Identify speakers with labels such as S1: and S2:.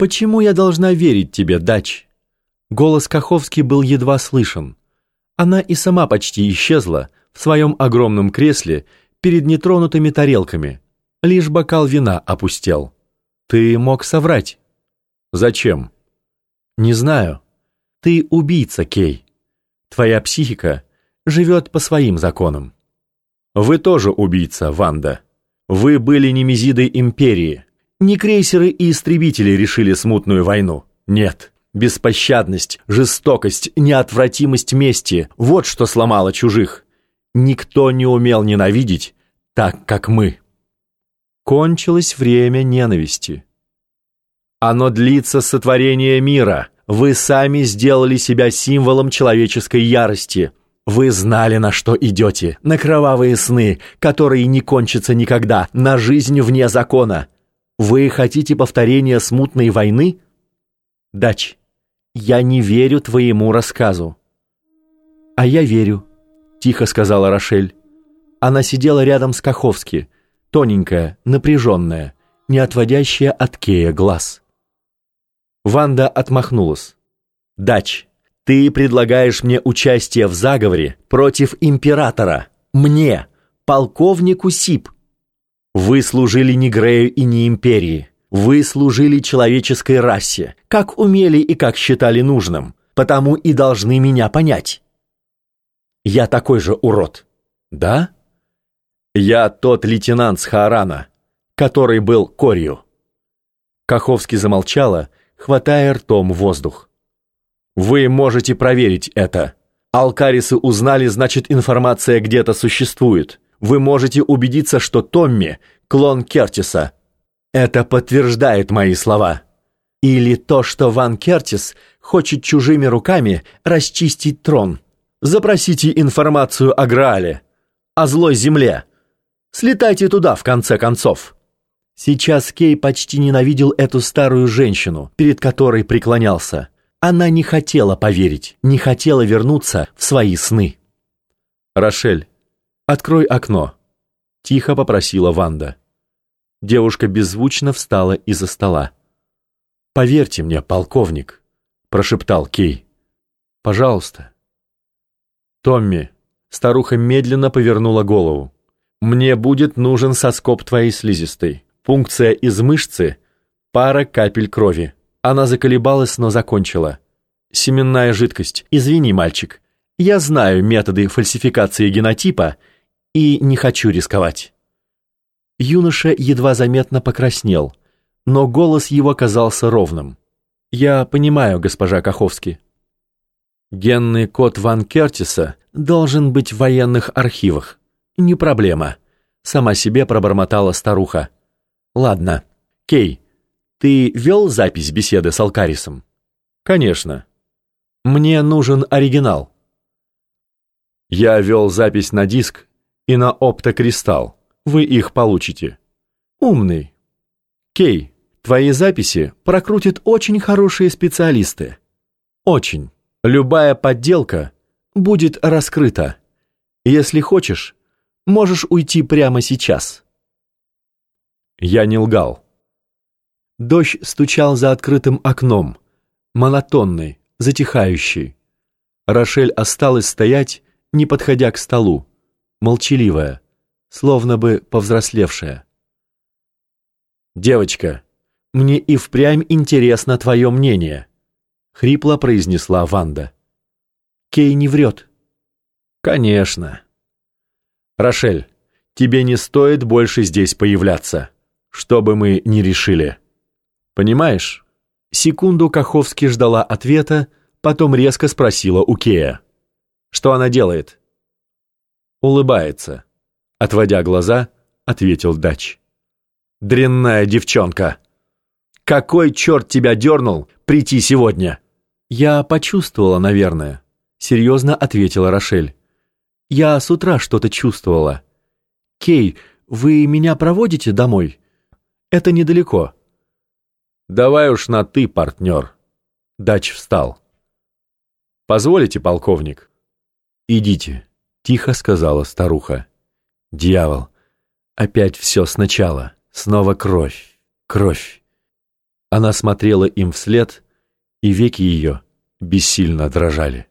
S1: «Почему я должна верить тебе, Дач?» Голос Каховский был едва слышен. Она и сама почти исчезла в своем огромном кресле перед нетронутыми тарелками. Лишь бокал вина опустел. «Ты мог соврать». «Зачем?» «Не знаю. Ты убийца, Кей. Твоя психика живет по своим законам». «Вы тоже убийца, Ванда. Вы были немезидой империи. Не крейсеры и истребители решили смутную войну. Нет». Беспощадность, жестокость, неотвратимость мести – вот что сломало чужих. Никто не умел ненавидеть так, как мы. Кончилось время ненависти. Оно длится с сотворения мира. Вы сами сделали себя символом человеческой ярости. Вы знали, на что идете, на кровавые сны, которые не кончатся никогда, на жизнь вне закона. Вы хотите повторения смутной войны? Дач, я не верю твоему рассказу. А я верю, тихо сказала Рошель. Она сидела рядом с Каховски, тоненькая, напряженная, не отводящая от Кея глаз. Ванда отмахнулась. «Дач, ты предлагаешь мне участие в заговоре против императора. Мне, полковнику Сип. Вы служили не Грею и не империи. Вы служили человеческой расе, как умели и как считали нужным, потому и должны меня понять. Я такой же урод. Да? Я тот лейтенант с Хаарана, который был корью. Каховский замолчала, хватая ртом воздух. Вы можете проверить это. Алкарисы узнали, значит, информация где-то существует. Вы можете убедиться, что Томми – клон Кертиса – это подтверждает мои слова. Или то, что Ван Кертис хочет чужими руками расчистить трон. Запросите информацию о Граале, о злой земле. Слетайте туда, в конце концов. Сейчас Кей почти ненавидел эту старую женщину, перед которой преклонялся. Она не хотела поверить, не хотела вернуться в свои сны. «Рошель, открой окно», — тихо попросила Ванда. Девушка беззвучно встала из-за стола. «Поверьте мне, полковник», — прошептал Кей. «Пожалуйста». «Томми», — старуха медленно повернула голову. «Мне будет нужен соскоб твоей слизистой. Пункция из мышцы, пара капель крови». Она заколебалась, но закончила. «Семенная жидкость. Извини, мальчик. Я знаю методы фальсификации генотипа и не хочу рисковать». Юноша едва заметно покраснел, но голос его казался ровным. «Я понимаю, госпожа Каховский. Генный код Ван Кертиса должен быть в военных архивах. Не проблема», — сама себе пробормотала старуха. «Ладно. Кей, ты вел запись беседы с Алкарисом?» «Конечно. Мне нужен оригинал». «Я вел запись на диск и на оптокристалл вы их получите. Умный. Кей, твои записи прокрутят очень хорошие специалисты. Очень. Любая подделка будет раскрыта. Если хочешь, можешь уйти прямо сейчас. Я не лгал. Дождь стучал за открытым окном, монотонный, затихающий. Рошель осталась стоять, не подходя к столу, молчаливая словно бы повзрослевшая. «Девочка, мне и впрямь интересно твое мнение», — хрипло произнесла Ванда. «Кей не врет». «Конечно». «Рошель, тебе не стоит больше здесь появляться, что бы мы ни решили. Понимаешь?» Секунду Каховский ждала ответа, потом резко спросила у Кея. «Что она делает?» Улыбается. Отводя глаза, ответил Дач. «Дрянная девчонка! Какой черт тебя дернул прийти сегодня?» «Я почувствовала, наверное», — серьезно ответила Рошель. «Я с утра что-то чувствовала. Кей, вы меня проводите домой? Это недалеко». «Давай уж на «ты», партнер». Дач встал. «Позволите, полковник?» «Идите», — тихо сказала старуха. Дьявол. Опять все сначала. Снова кровь. Кровь. Она смотрела им вслед, и веки ее бессильно дрожали.